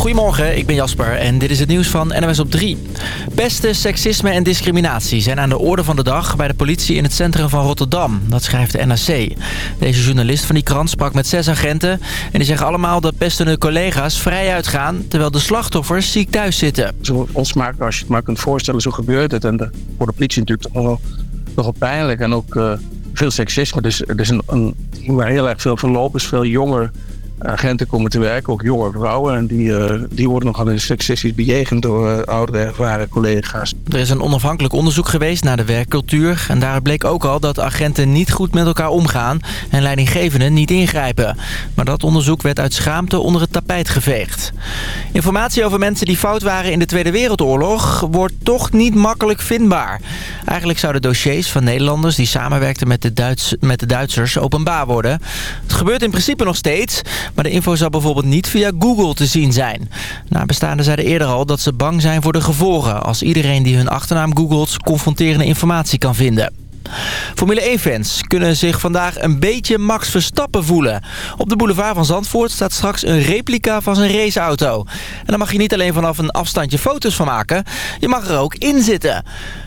Goedemorgen, ik ben Jasper en dit is het nieuws van NWS op 3. Pesten, seksisme en discriminatie zijn aan de orde van de dag bij de politie in het centrum van Rotterdam. Dat schrijft de NAC. Deze journalist van die krant sprak met zes agenten en die zeggen allemaal dat pestende collega's vrij uitgaan terwijl de slachtoffers ziek thuis zitten. Zo onsmakelijk als je het maar kunt voorstellen, zo gebeurt het. En voor de politie natuurlijk toch wel pijnlijk en ook uh, veel seksisme. Dus er is een, een waar heel erg veel verloop is, veel jonger agenten komen te werken, ook jonge vrouwen. En die, uh, die worden nogal in seksistisch bejegend door uh, oudere ervaren collega's. Er is een onafhankelijk onderzoek geweest naar de werkcultuur. En daar bleek ook al dat agenten niet goed met elkaar omgaan en leidinggevenden niet ingrijpen. Maar dat onderzoek werd uit schaamte onder het tapijt geveegd. Informatie over mensen die fout waren in de Tweede Wereldoorlog wordt toch niet makkelijk vindbaar. Eigenlijk zouden dossiers van Nederlanders die samenwerkten met de, Duits, met de Duitsers openbaar worden. Het gebeurt in principe nog steeds... Maar de info zou bijvoorbeeld niet via Google te zien zijn. Nabestaanden zeiden eerder al dat ze bang zijn voor de gevolgen... als iedereen die hun achternaam googelt confronterende informatie kan vinden. Formule 1-fans kunnen zich vandaag een beetje Max Verstappen voelen. Op de boulevard van Zandvoort staat straks een replica van zijn raceauto. En daar mag je niet alleen vanaf een afstandje foto's van maken, je mag er ook in zitten.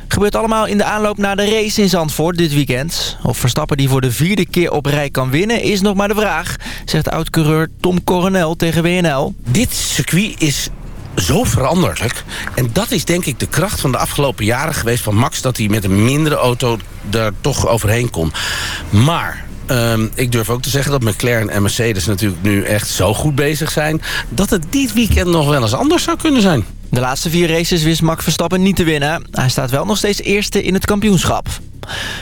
Gebeurt allemaal in de aanloop naar de race in Zandvoort dit weekend. Of Verstappen die voor de vierde keer op rij kan winnen is nog maar de vraag, zegt oud-coureur Tom Coronel tegen WNL. Dit circuit is zo veranderlijk. En dat is denk ik de kracht van de afgelopen jaren geweest van Max... dat hij met een mindere auto er toch overheen kon. Maar Um, ik durf ook te zeggen dat McLaren en Mercedes natuurlijk nu echt zo goed bezig zijn... dat het dit weekend nog wel eens anders zou kunnen zijn. De laatste vier races wist Max Verstappen niet te winnen. Hij staat wel nog steeds eerste in het kampioenschap.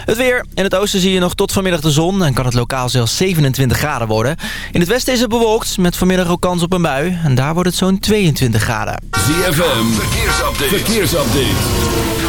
Het weer. In het oosten zie je nog tot vanmiddag de zon en kan het lokaal zelfs 27 graden worden. In het westen is het bewolkt met vanmiddag ook kans op een bui. En daar wordt het zo'n 22 graden. ZFM, verkeersupdate. verkeersupdate.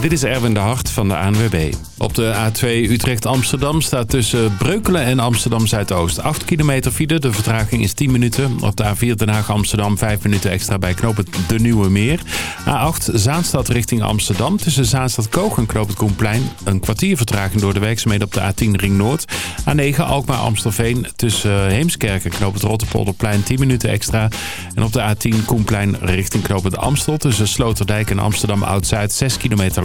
Dit is Erwin de Hart van de ANWB. Op de A2 Utrecht-Amsterdam staat tussen Breukelen en Amsterdam-Zuidoost 8 kilometer file. De vertraging is 10 minuten. Op de A4 Den Haag-Amsterdam 5 minuten extra bij knooppunt De Nieuwe Meer. A8 Zaanstad richting Amsterdam. Tussen Zaanstad-Koog en knooppunt Koenplein. Een kwartier vertraging door de werkzaamheden op de A10 Ring Noord. A9 Alkmaar-Amstelveen tussen Heemskerk en knooppunt Rotterpolderplein 10 minuten extra. En op de A10 Koenplein richting knooppunt Amstel. Tussen Sloterdijk en Amsterdam-Oud-Zuid 6 kilometer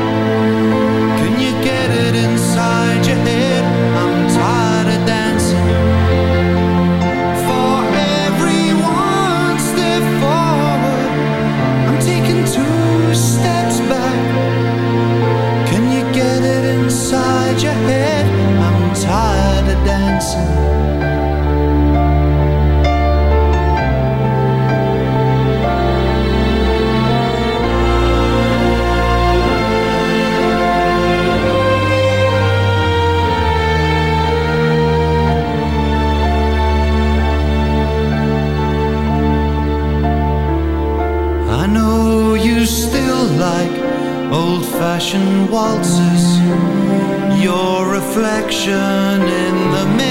your hand old waltzes. Your reflection in the mirror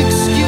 excuse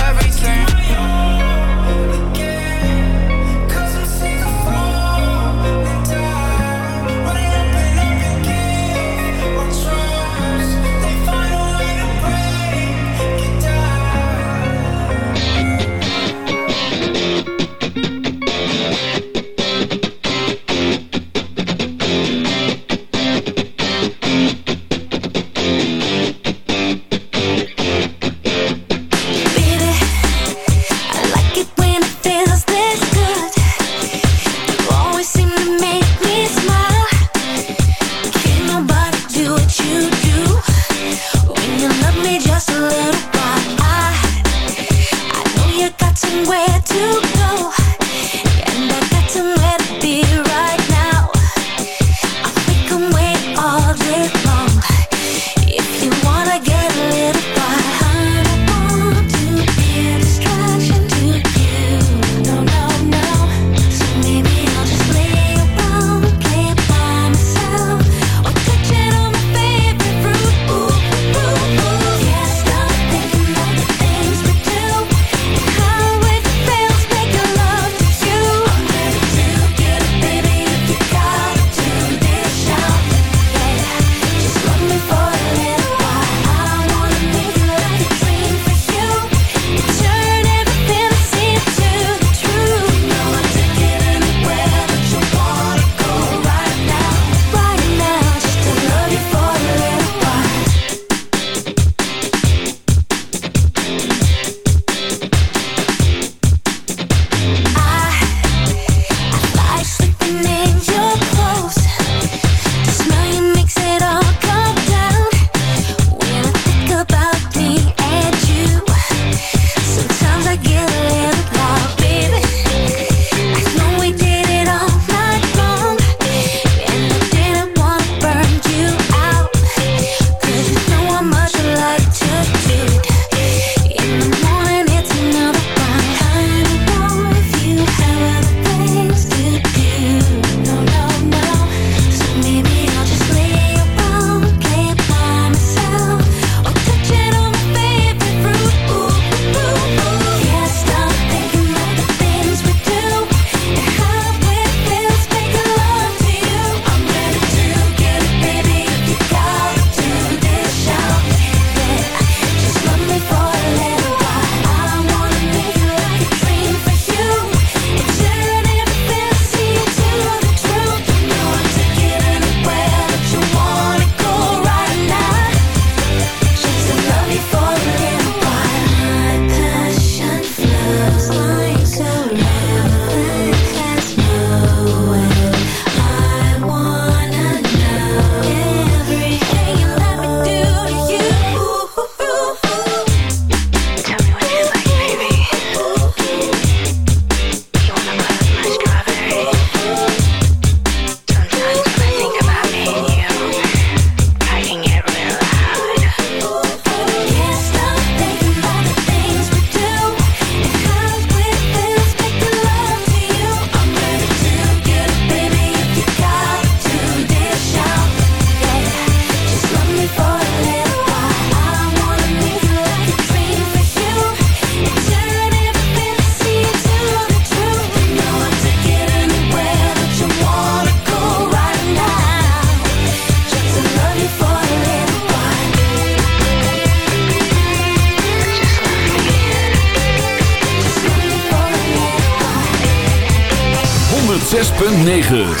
9.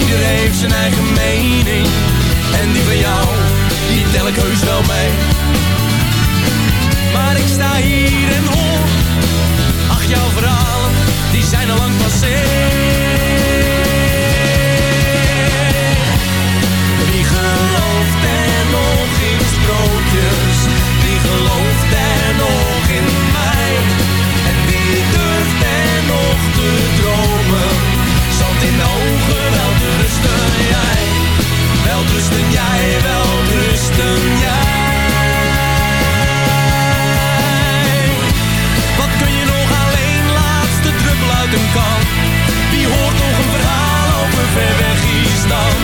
Ieder heeft zijn eigen mening, en die van jou, die tel ik heus wel mee. Maar ik sta hier en hoor, ach jouw verhalen, die zijn al lang passé. Rusten jij, wel rusten jij. Wat kun je nog alleen, laatste druppel uit een kan? Wie hoort nog een verhaal over ver weg Island? Wat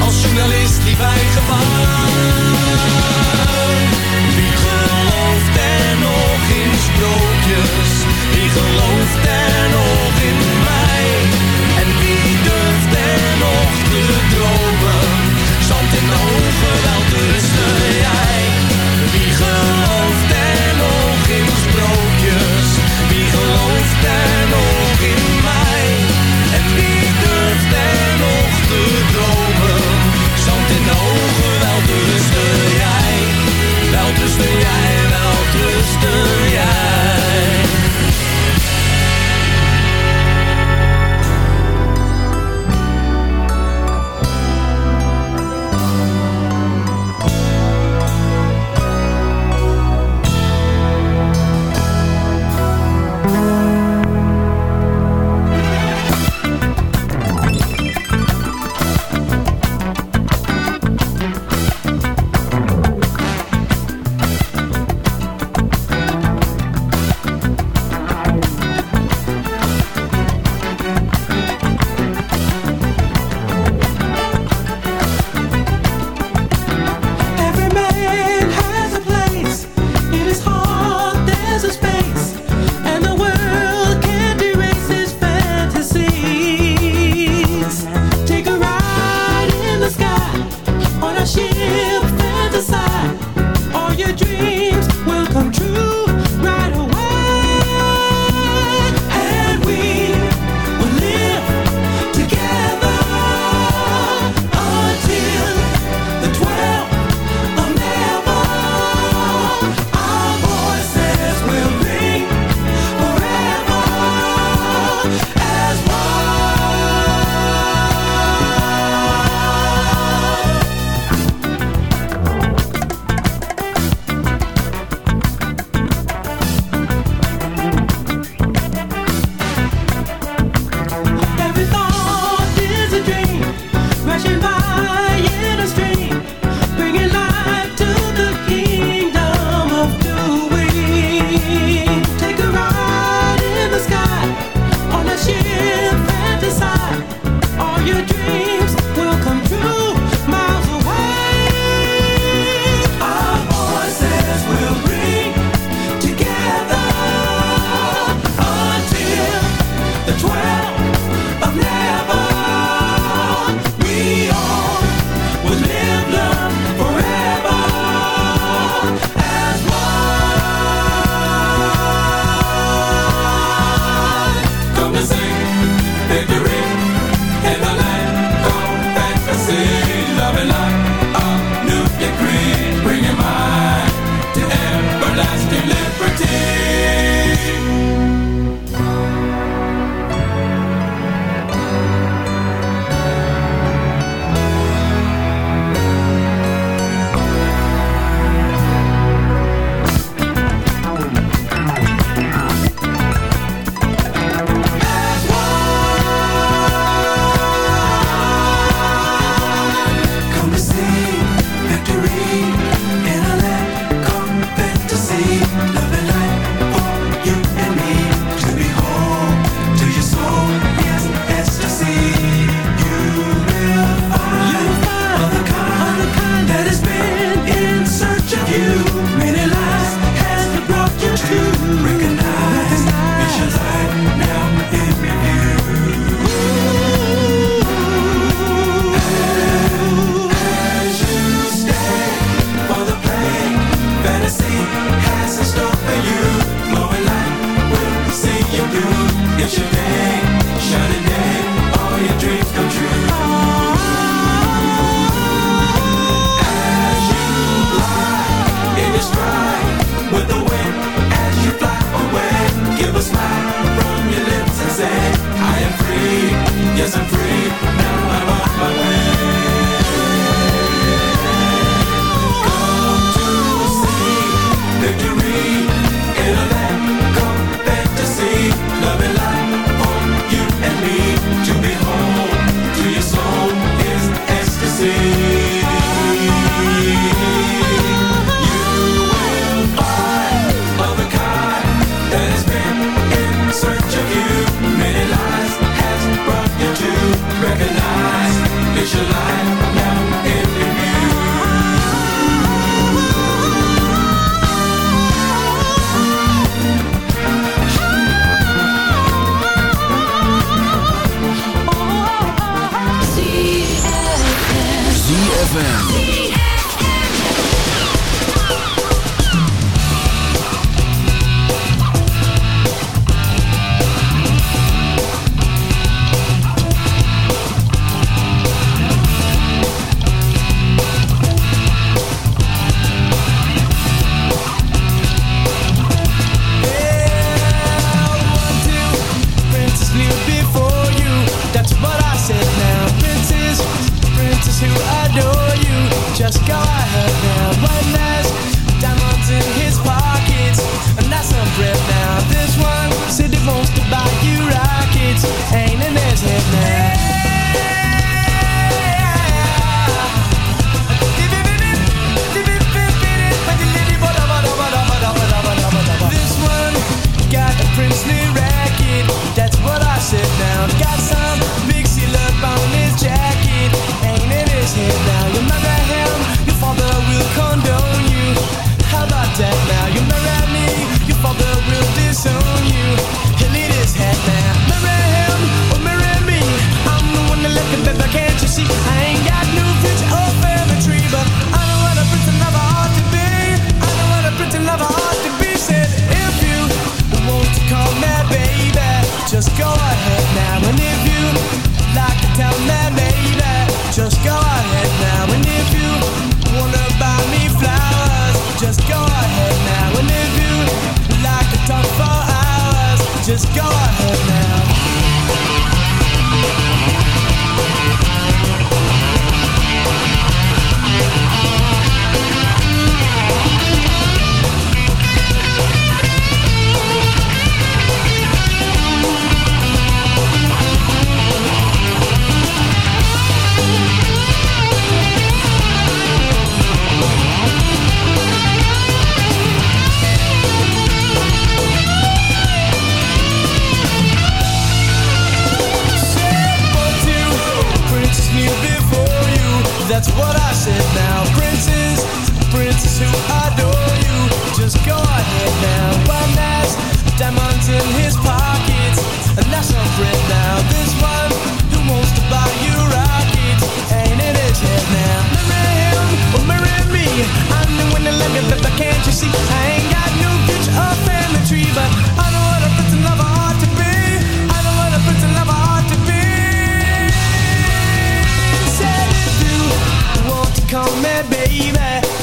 als journalist liep hij gevaar. Wie gelooft er nog in sprookjes? Wie gelooft er nog in mij? En wie durft er nog te dromen? Zand in ogen, wel te rusten jij.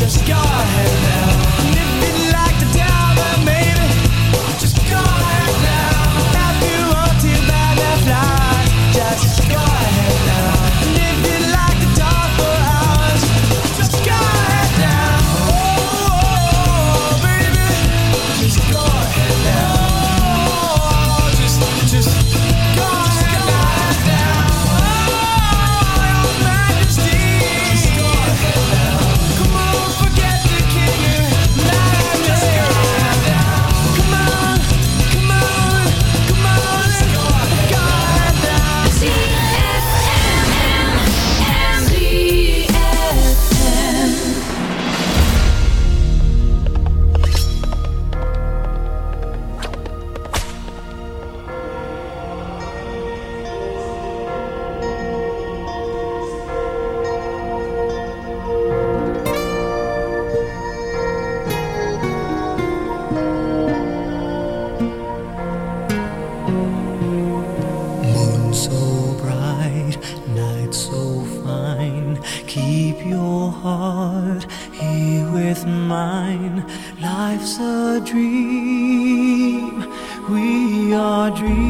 just go ahead now. heart, he with mine. Life's a dream, we are dreaming.